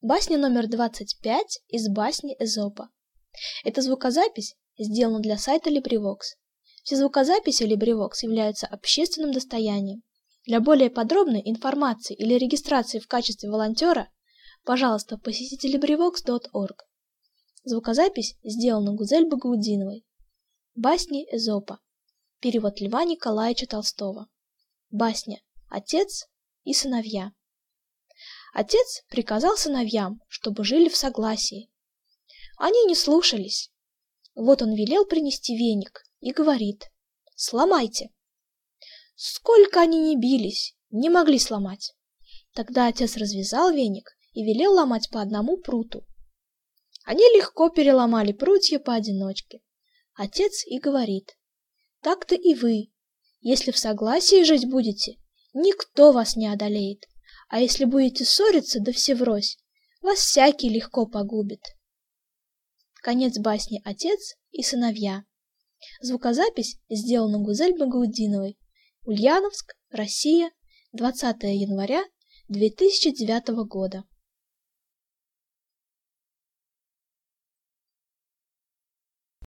Басня номер 25 из басни Эзопа. Эта звукозапись сделана для сайта LibriVox. Все звукозаписи LibriVox являются общественным достоянием. Для более подробной информации или регистрации в качестве волонтера, пожалуйста, посетите LibriVox.org. Звукозапись сделана Гузель Багаудиновой. Басни Эзопа. Перевод Льва Николаевича Толстого. Басня «Отец и сыновья». Отец приказал сыновьям, чтобы жили в согласии. Они не слушались. Вот он велел принести веник и говорит «Сломайте». Сколько они не бились, не могли сломать. Тогда отец развязал веник и велел ломать по одному пруту. Они легко переломали прутья поодиночке. Отец и говорит «Так-то и вы, если в согласии жить будете, никто вас не одолеет. А если будете ссориться, да все врозь, вас всякий легко погубит. Конец басни «Отец и сыновья». Звукозапись сделана Гузель Багаудиновой. Ульяновск, Россия, 20 января 2009 года.